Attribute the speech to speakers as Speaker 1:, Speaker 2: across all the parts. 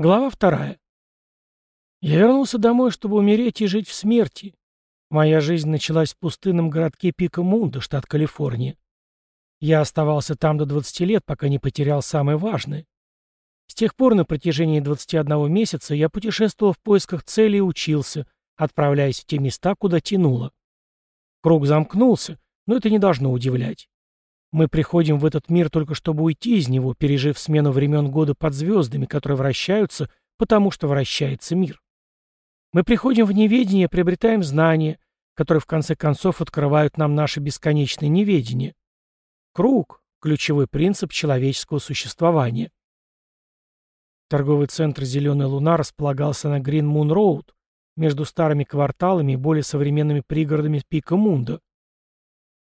Speaker 1: Глава вторая. Я вернулся домой, чтобы умереть и жить в смерти. Моя жизнь началась в пустынном городке Пика-Мунда, штат Калифорния. Я оставался там до 20 лет, пока не потерял самое важное. С тех пор на протяжении 21 месяца я путешествовал в поисках цели и учился, отправляясь в те места, куда тянуло. Круг замкнулся, но это не должно удивлять. Мы приходим в этот мир только чтобы уйти из него, пережив смену времен года под звездами, которые вращаются, потому что вращается мир. Мы приходим в неведение, приобретаем знания, которые в конце концов открывают нам наше бесконечное неведение. Круг – ключевой принцип человеческого существования. Торговый центр «Зеленая луна» располагался на Грин Мун Роуд, между старыми кварталами и более современными пригородами Пика Мунда.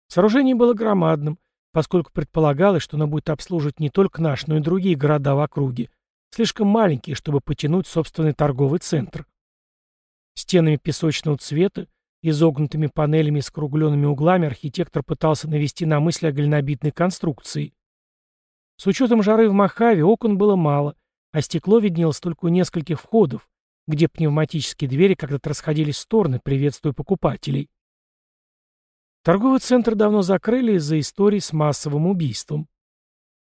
Speaker 1: Сооружение было громадным – поскольку предполагалось, что она будет обслуживать не только наш, но и другие города в округе, слишком маленькие, чтобы потянуть собственный торговый центр. Стенами песочного цвета, изогнутыми панелями с кругленными углами архитектор пытался навести на мысль о глинобитной конструкции. С учетом жары в Махаве окон было мало, а стекло виднелось только у нескольких входов, где пневматические двери когда-то расходились в стороны, приветствуя покупателей. Торговый центр давно закрыли из-за истории с массовым убийством.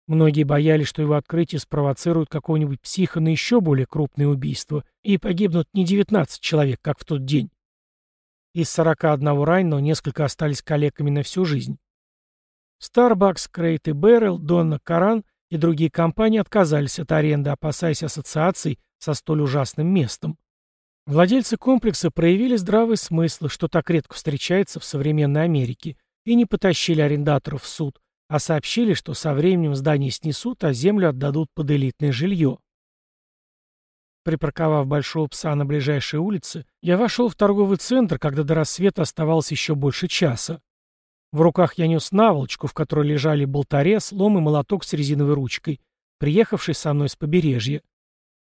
Speaker 1: Многие боялись, что его открытие спровоцирует какого-нибудь психа на еще более крупные убийства, и погибнут не 19 человек, как в тот день. Из 41 раненого несколько остались коллегами на всю жизнь. Starbucks, Crate и Barrel, Donna Karan и другие компании отказались от аренды, опасаясь ассоциаций со столь ужасным местом. Владельцы комплекса проявили здравый смысл, что так редко встречается в современной Америке, и не потащили арендаторов в суд, а сообщили, что со временем здание снесут, а землю отдадут под элитное жилье. Припарковав большого пса на ближайшей улице, я вошел в торговый центр, когда до рассвета оставалось еще больше часа. В руках я нес наволочку, в которой лежали болторез, лом и молоток с резиновой ручкой, приехавший со мной с побережья.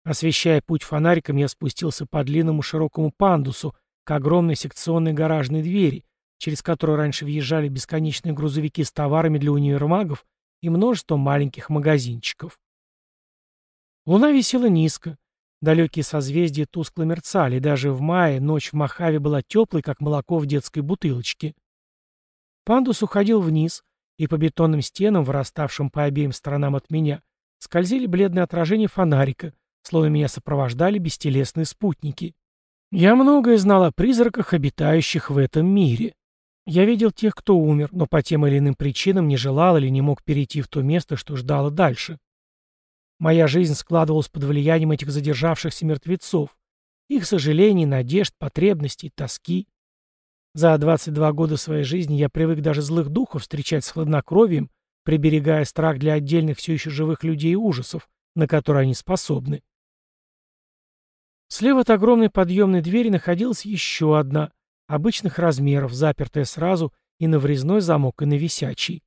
Speaker 1: Освещая путь фонариком, я спустился по длинному широкому пандусу к огромной секционной гаражной двери, через которую раньше въезжали бесконечные грузовики с товарами для универмагов и множество маленьких магазинчиков. Луна висела низко. Далекие созвездия тускло мерцали, даже в мае ночь в Махаве была теплой, как молоко в детской бутылочке. Пандус уходил вниз, и по бетонным стенам, выраставшим по обеим сторонам от меня, скользили бледные отражения фонарика, словно меня сопровождали бестелесные спутники. Я многое знал о призраках, обитающих в этом мире. Я видел тех, кто умер, но по тем или иным причинам не желал или не мог перейти в то место, что ждало дальше. Моя жизнь складывалась под влиянием этих задержавшихся мертвецов, их сожалений, надежд, потребностей, тоски. За 22 года своей жизни я привык даже злых духов встречать с хладнокровием, приберегая страх для отдельных все еще живых людей и ужасов, на которые они способны. Слева от огромной подъемной двери находилась еще одна, обычных размеров, запертая сразу и на врезной замок, и на висячий.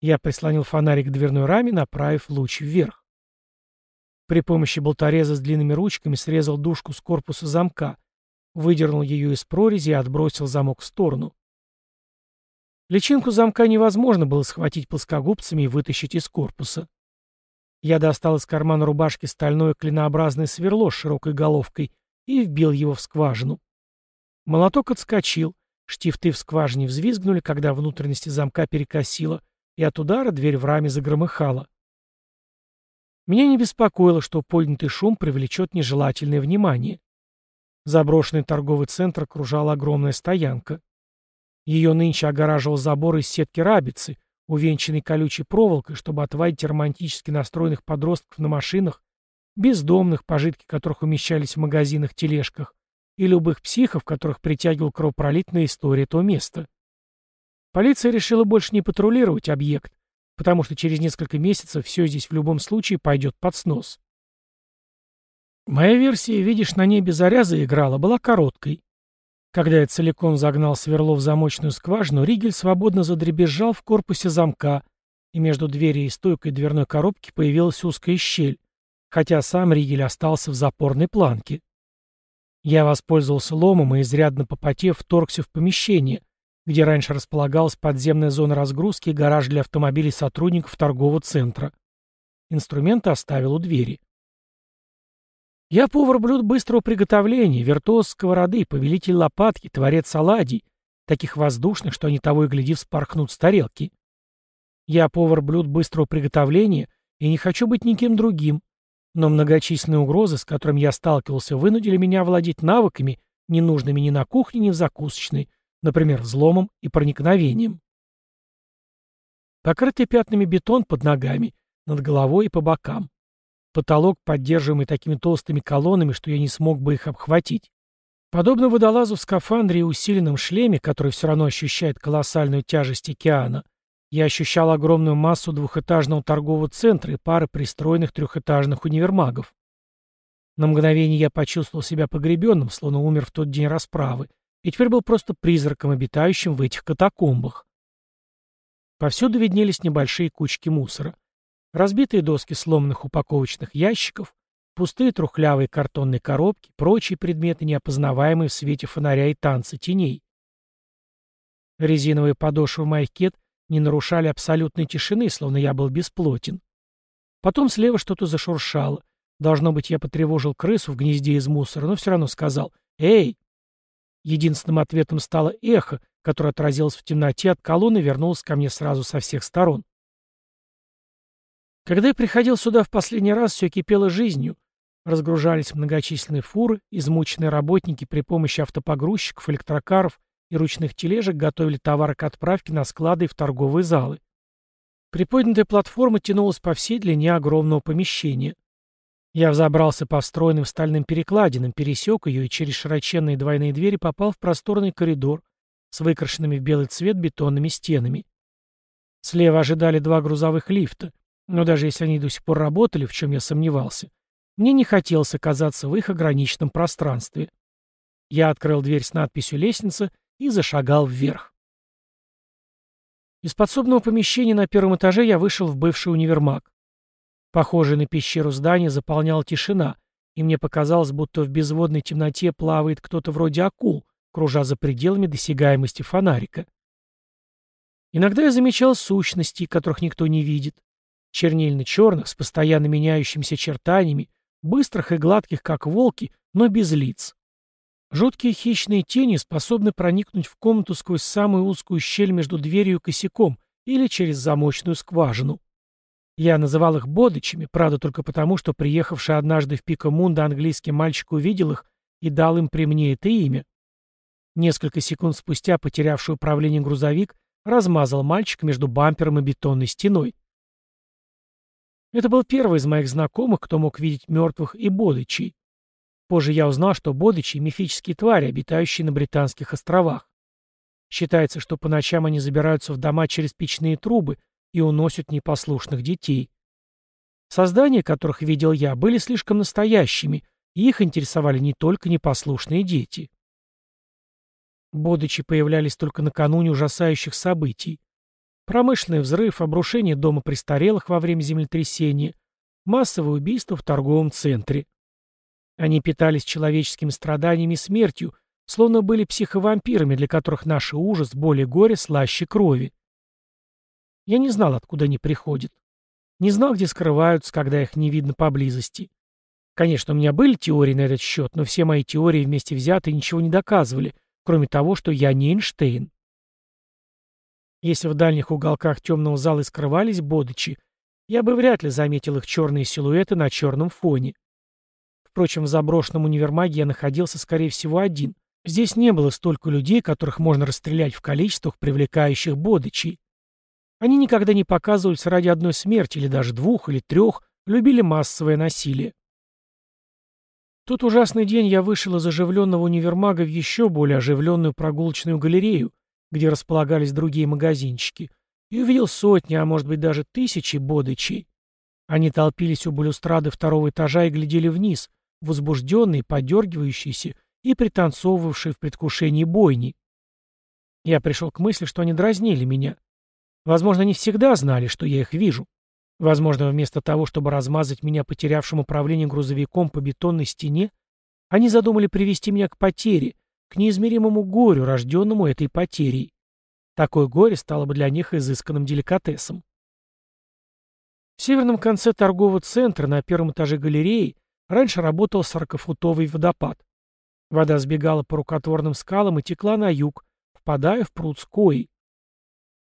Speaker 1: Я прислонил фонарик к дверной раме, направив луч вверх. При помощи болтореза с длинными ручками срезал дужку с корпуса замка, выдернул ее из прорези и отбросил замок в сторону. Личинку замка невозможно было схватить плоскогубцами и вытащить из корпуса. Я достал из кармана рубашки стальное клинообразное сверло с широкой головкой и вбил его в скважину. Молоток отскочил, штифты в скважине взвизгнули, когда внутренности замка перекосило, и от удара дверь в раме загромыхала. Меня не беспокоило, что поднятый шум привлечет нежелательное внимание. Заброшенный торговый центр окружала огромная стоянка. Ее нынче огораживал забор из сетки рабицы, увенчанный колючей проволокой, чтобы отводить романтически настроенных подростков на машинах, бездомных, пожитки которых умещались в магазинах-тележках, и любых психов, которых притягивал кровопролитная история этого места. Полиция решила больше не патрулировать объект, потому что через несколько месяцев все здесь в любом случае пойдет под снос. Моя версия «Видишь, на небе заря заиграла» была короткой. Когда я целиком загнал сверло в замочную скважину, ригель свободно задребезжал в корпусе замка, и между дверью и стойкой дверной коробки появилась узкая щель, хотя сам ригель остался в запорной планке. Я воспользовался ломом и, изрядно попотев, вторгся в помещение, где раньше располагалась подземная зона разгрузки и гараж для автомобилей сотрудников торгового центра. Инструменты оставил у двери. Я повар блюд быстрого приготовления, виртуоз сковороды, повелитель лопатки, творец оладий, таких воздушных, что они того и гляди вспорхнут с тарелки. Я повар блюд быстрого приготовления и не хочу быть никем другим, но многочисленные угрозы, с которыми я сталкивался, вынудили меня владеть навыками, не нужными ни на кухне, ни в закусочной, например, взломом и проникновением. Покрытый пятнами бетон под ногами, над головой и по бокам. Потолок, поддерживаемый такими толстыми колоннами, что я не смог бы их обхватить. Подобно водолазу в скафандре и усиленном шлеме, который все равно ощущает колоссальную тяжесть океана, я ощущал огромную массу двухэтажного торгового центра и пары пристроенных трехэтажных универмагов. На мгновение я почувствовал себя погребенным, словно умер в тот день расправы, и теперь был просто призраком, обитающим в этих катакомбах. Повсюду виднелись небольшие кучки мусора. Разбитые доски сломанных упаковочных ящиков, пустые трухлявые картонные коробки, прочие предметы, неопознаваемые в свете фонаря и танца теней. Резиновые подошвы моих кет не нарушали абсолютной тишины, словно я был бесплотен. Потом слева что-то зашуршало. Должно быть, я потревожил крысу в гнезде из мусора, но все равно сказал «Эй!». Единственным ответом стало эхо, которое отразилось в темноте от колонны и вернулось ко мне сразу со всех сторон. Когда я приходил сюда в последний раз, все кипело жизнью. Разгружались многочисленные фуры, измученные работники при помощи автопогрузчиков, электрокаров и ручных тележек готовили товары к отправке на склады и в торговые залы. Приподнятая платформа тянулась по всей длине огромного помещения. Я взобрался по встроенным стальным перекладинам, пересек ее и через широченные двойные двери попал в просторный коридор с выкрашенными в белый цвет бетонными стенами. Слева ожидали два грузовых лифта, но даже если они до сих пор работали, в чем я сомневался, мне не хотелось оказаться в их ограниченном пространстве. Я открыл дверь с надписью «Лестница» и зашагал вверх. Из подсобного помещения на первом этаже я вышел в бывший универмаг. Похожее на пещеру здание заполняла тишина, и мне показалось, будто в безводной темноте плавает кто-то вроде акул, кружа за пределами досягаемости фонарика. Иногда я замечал сущности, которых никто не видит. Чернильно-черных, с постоянно меняющимися чертаниями, быстрых и гладких, как волки, но без лиц. Жуткие хищные тени способны проникнуть в комнату сквозь самую узкую щель между дверью и косяком или через замочную скважину. Я называл их бодычами, правда только потому, что приехавший однажды в Пикамунда английский мальчик увидел их и дал им при мне это имя. Несколько секунд спустя потерявший управление грузовик размазал мальчика между бампером и бетонной стеной. Это был первый из моих знакомых, кто мог видеть мертвых и бодычей. Позже я узнал, что бодычи — мифические твари, обитающие на Британских островах. Считается, что по ночам они забираются в дома через печные трубы и уносят непослушных детей. Создания, которых видел я, были слишком настоящими, и их интересовали не только непослушные дети. Бодычи появлялись только накануне ужасающих событий. Промышленный взрыв, обрушение дома престарелых во время землетрясения, массовое убийство в торговом центре. Они питались человеческими страданиями и смертью, словно были психовампирами, для которых наш ужас, боль и горе слаще крови. Я не знал, откуда они приходят. Не знал, где скрываются, когда их не видно поблизости. Конечно, у меня были теории на этот счет, но все мои теории вместе взятые ничего не доказывали, кроме того, что я не Эйнштейн. Если в дальних уголках темного зала скрывались бодычи, я бы вряд ли заметил их черные силуэты на черном фоне. Впрочем, в заброшенном универмаге я находился, скорее всего, один. Здесь не было столько людей, которых можно расстрелять в количествах, привлекающих бодычей. Они никогда не показывались ради одной смерти, или даже двух, или трех, любили массовое насилие. Тот ужасный день я вышел из оживленного универмага в еще более оживленную прогулочную галерею, где располагались другие магазинчики, и увидел сотни, а может быть даже тысячи бодычей. Они толпились у балюстрады второго этажа и глядели вниз, возбужденные, подергивающиеся и пританцовывавшие в предвкушении бойни. Я пришел к мысли, что они дразнили меня. Возможно, они всегда знали, что я их вижу. Возможно, вместо того, чтобы размазать меня потерявшим управление грузовиком по бетонной стене, они задумали привести меня к потере, к неизмеримому горю, рожденному этой потерей. Такое горе стало бы для них изысканным деликатесом. В северном конце торгового центра на первом этаже галереи раньше работал сорокафутовый водопад. Вода сбегала по рукотворным скалам и текла на юг, впадая в пруд Скои.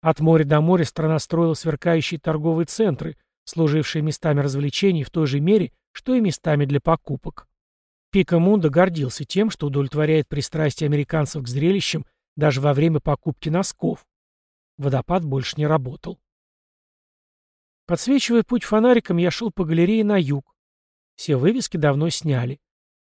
Speaker 1: От моря до моря страна строила сверкающие торговые центры, служившие местами развлечений в той же мере, что и местами для покупок. Пика Мунда гордился тем, что удовлетворяет пристрастие американцев к зрелищам даже во время покупки носков. Водопад больше не работал. Подсвечивая путь фонариком, я шел по галерее на юг. Все вывески давно сняли.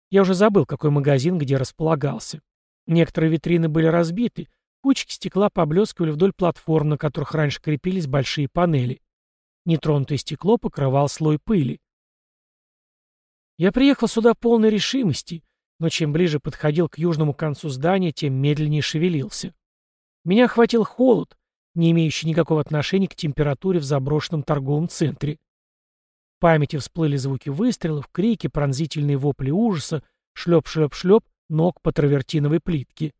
Speaker 1: Я уже забыл, какой магазин где располагался. Некоторые витрины были разбиты, кучки стекла поблескивали вдоль платформ, на которых раньше крепились большие панели. Нетронутое стекло покрывал слой пыли. Я приехал сюда полной решимости, но чем ближе подходил к южному концу здания, тем медленнее шевелился. Меня охватил холод, не имеющий никакого отношения к температуре в заброшенном торговом центре. В памяти всплыли звуки выстрелов, крики, пронзительные вопли ужаса, шлеп-шлеп-шлеп ног по травертиновой плитке.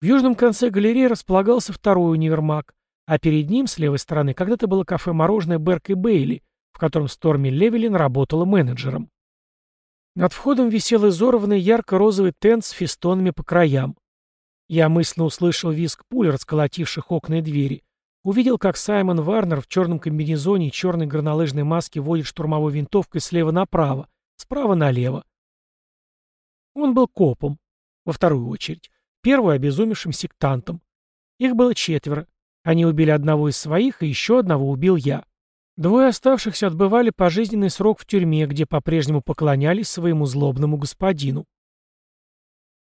Speaker 1: В южном конце галереи располагался второй универмаг, а перед ним, с левой стороны, когда-то было кафе-мороженое Берк и Бейли, в котором Сторми Левелин работала менеджером. Над входом висел изорванный ярко-розовый тент с фестонами по краям. Я мысленно услышал визг пуль, расколотивших окна и двери. Увидел, как Саймон Варнер в черном комбинезоне и черной горнолыжной маске водит штурмовой винтовкой слева направо, справа налево. Он был копом, во вторую очередь, первую обезумевшим сектантом. Их было четверо. Они убили одного из своих, и еще одного убил я. Двое оставшихся отбывали пожизненный срок в тюрьме, где по-прежнему поклонялись своему злобному господину.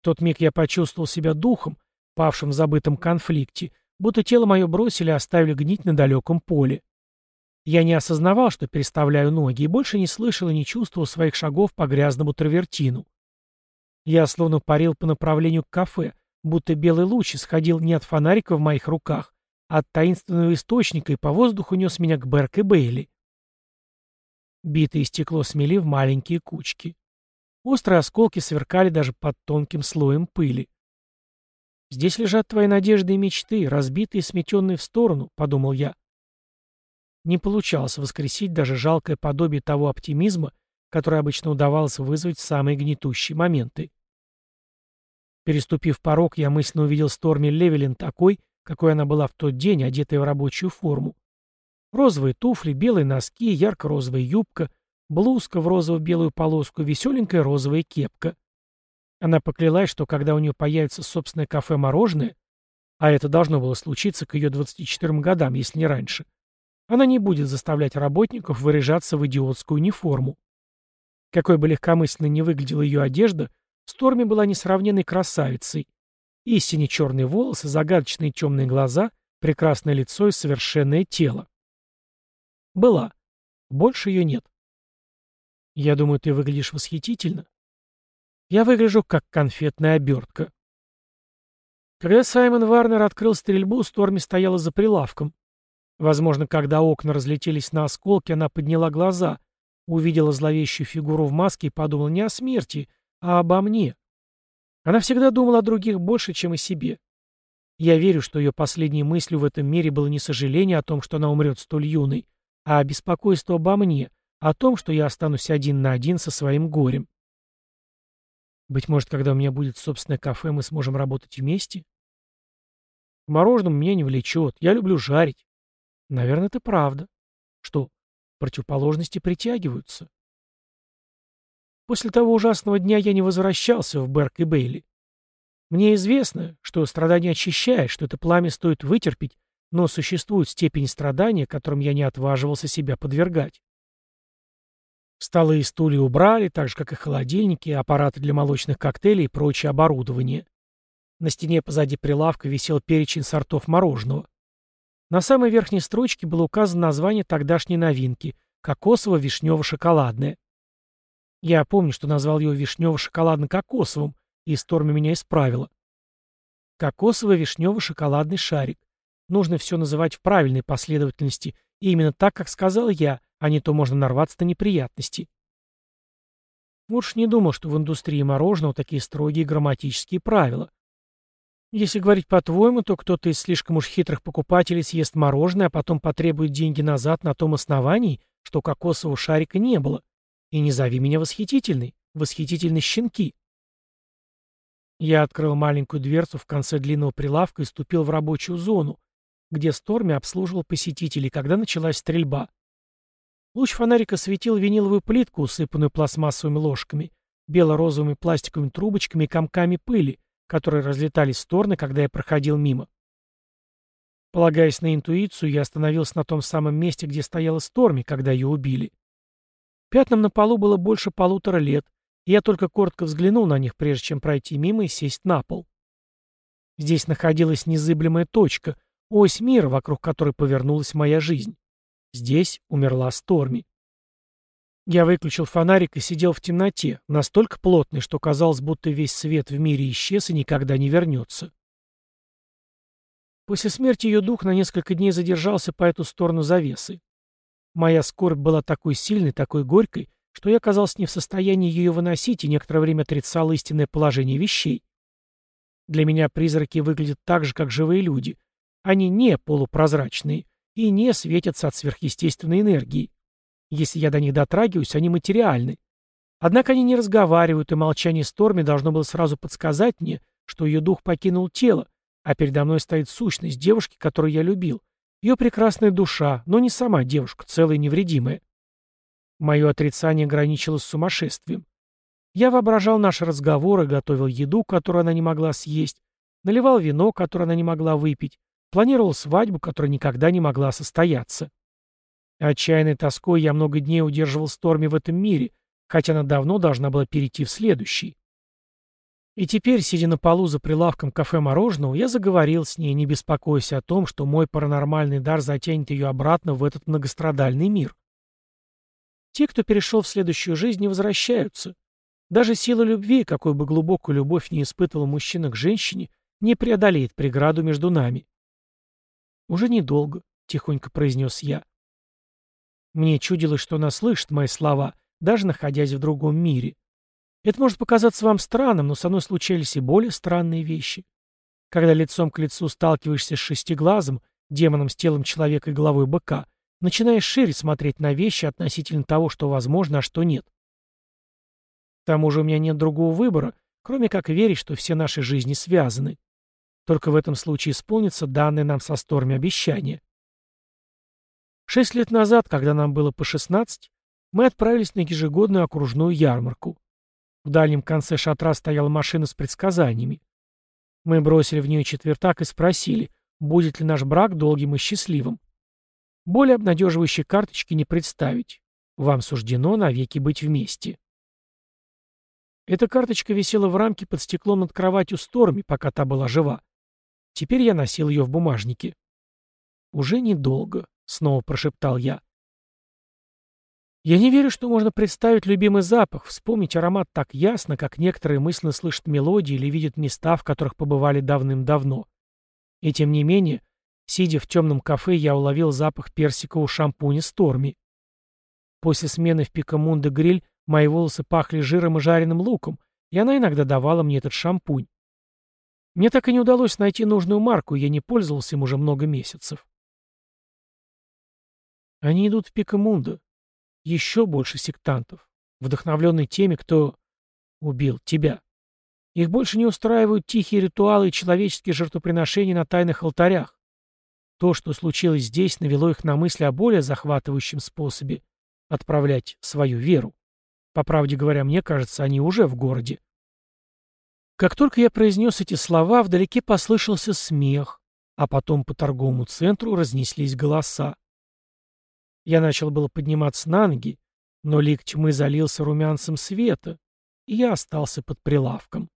Speaker 1: В тот миг я почувствовал себя духом, павшим в забытом конфликте, будто тело мое бросили и оставили гнить на далеком поле. Я не осознавал, что переставляю ноги, и больше не слышал и не чувствовал своих шагов по грязному травертину. Я словно парил по направлению к кафе, будто белый луч исходил не от фонарика в моих руках, от таинственного источника и по воздуху нес меня к Берк и Бейли. Битое стекло смели в маленькие кучки. Острые осколки сверкали даже под тонким слоем пыли. «Здесь лежат твои надежды и мечты, разбитые и сметенные в сторону», — подумал я. Не получалось воскресить даже жалкое подобие того оптимизма, который обычно удавалось вызвать в самые гнетущие моменты. Переступив порог, я мысленно увидел Сторми Левелин такой, какой она была в тот день, одетая в рабочую форму. Розовые туфли, белые носки, ярко-розовая юбка, блузка в розово-белую полоску, веселенькая розовая кепка. Она поклялась, что когда у нее появится собственное кафе-мороженое, а это должно было случиться к ее 24 годам, если не раньше, она не будет заставлять работников выряжаться в идиотскую униформу. Какой бы легкомысленно ни выглядела ее одежда, Сторми была несравненной красавицей. Истине черные волосы, загадочные темные глаза, прекрасное лицо и совершенное тело. Была. Больше ее нет. Я думаю, ты выглядишь восхитительно. Я выгляжу как конфетная обертка. Когда Саймон Варнер открыл стрельбу, Сторми стояла за прилавком. Возможно, когда окна разлетелись на осколки, она подняла глаза, увидела зловещую фигуру в маске и подумала не о смерти, а обо мне. Она всегда думала о других больше, чем о себе. Я верю, что ее последней мыслью в этом мире было не сожаление о том, что она умрет столь юной, а беспокойство обо мне, о том, что я останусь один на один со своим горем. Быть может, когда у меня будет собственное кафе, мы сможем работать вместе? К мороженому меня не влечет. Я люблю жарить. Наверное, это правда. Что, противоположности притягиваются? После того ужасного дня я не возвращался в Берк и Бейли. Мне известно, что страдание очищает, что это пламя стоит вытерпеть, но существует степень страдания, которым я не отваживался себя подвергать. Столы и стулья убрали, так же, как и холодильники, аппараты для молочных коктейлей и прочее оборудование. На стене позади прилавка висел перечень сортов мороженого. На самой верхней строчке было указано название тогдашней новинки – кокосово-вишнево-шоколадное. Я помню, что назвал его вишнево-шоколадно-кокосовым, и Сторми меня исправила. Кокосово-вишнево-шоколадный шарик. Нужно все называть в правильной последовательности, и именно так, как сказал я, а не то можно нарваться на неприятности. Уж не думал, что в индустрии мороженого такие строгие грамматические правила. Если говорить по-твоему, то кто-то из слишком уж хитрых покупателей съест мороженое, а потом потребует деньги назад на том основании, что кокосового шарика не было. И не зови меня восхитительной. Восхитительны щенки. Я открыл маленькую дверцу в конце длинного прилавка и ступил в рабочую зону, где Сторми обслуживал посетителей, когда началась стрельба. Луч фонарика светил виниловую плитку, усыпанную пластмассовыми ложками, бело-розовыми пластиковыми трубочками и комками пыли, которые разлетались в стороны, когда я проходил мимо. Полагаясь на интуицию, я остановился на том самом месте, где стояла Сторми, когда ее убили. Пятнам на полу было больше полутора лет, и я только коротко взглянул на них, прежде чем пройти мимо и сесть на пол. Здесь находилась незыблемая точка, ось мира, вокруг которой повернулась моя жизнь. Здесь умерла Сторми. Я выключил фонарик и сидел в темноте, настолько плотной, что казалось, будто весь свет в мире исчез и никогда не вернется. После смерти ее дух на несколько дней задержался по эту сторону завесы. Моя скорбь была такой сильной, такой горькой, что я оказался не в состоянии ее выносить и некоторое время отрицал истинное положение вещей. Для меня призраки выглядят так же, как живые люди. Они не полупрозрачные и не светятся от сверхъестественной энергии. Если я до них дотрагиваюсь, они материальны. Однако они не разговаривают, и молчание Сторми должно было сразу подсказать мне, что ее дух покинул тело, а передо мной стоит сущность девушки, которую я любил. Ее прекрасная душа, но не сама девушка, целая и невредимая. Мое отрицание граничило с сумасшествием. Я воображал наши разговоры, готовил еду, которую она не могла съесть, наливал вино, которое она не могла выпить, планировал свадьбу, которая никогда не могла состояться. Отчаянной тоской я много дней удерживал Сторми в этом мире, хотя она давно должна была перейти в следующий. И теперь, сидя на полу за прилавком кафе мороженого, я заговорил с ней, не беспокоясь о том, что мой паранормальный дар затянет ее обратно в этот многострадальный мир. Те, кто перешел в следующую жизнь, не возвращаются. Даже сила любви, какой бы глубокую любовь не испытывал мужчина к женщине, не преодолеет преграду между нами. «Уже недолго», — тихонько произнес я. Мне чудилось, что она слышит мои слова, даже находясь в другом мире. Это может показаться вам странным, но со мной случались и более странные вещи. Когда лицом к лицу сталкиваешься с шестиглазом, демоном с телом человека и головой быка, начинаешь шире смотреть на вещи относительно того, что возможно, а что нет. К тому же у меня нет другого выбора, кроме как верить, что все наши жизни связаны. Только в этом случае исполнится данное нам со Сторми обещание. Шесть лет назад, когда нам было по 16, мы отправились на ежегодную окружную ярмарку. В дальнем конце шатра стояла машина с предсказаниями. Мы бросили в нее четвертак и спросили, будет ли наш брак долгим и счастливым. Более обнадеживающей карточки не представить. Вам суждено навеки быть вместе. Эта карточка висела в рамке под стеклом над кроватью Сторми, пока та была жива. Теперь я носил ее в бумажнике. Уже недолго. — снова прошептал я. Я не верю, что можно представить любимый запах, вспомнить аромат так ясно, как некоторые мысленно слышат мелодии или видят места, в которых побывали давным-давно. И тем не менее, сидя в темном кафе, я уловил запах персикового шампуня Сторми. После смены в Пикамунде гриль мои волосы пахли жиром и жареным луком, и она иногда давала мне этот шампунь. Мне так и не удалось найти нужную марку, я не пользовался им уже много месяцев. Они идут в Пикамунду. Еще больше сектантов, вдохновленные теми, кто убил тебя. Их больше не устраивают тихие ритуалы и человеческие жертвоприношения на тайных алтарях. То, что случилось здесь, навело их на мысли о более захватывающем способе отправлять свою веру. По правде говоря, мне кажется, они уже в городе. Как только я произнес эти слова, вдалеке послышался смех, а потом по торговому центру разнеслись голоса. Я начал было подниматься на ноги, но лик тьмы залился румянцем света, и я остался под прилавком.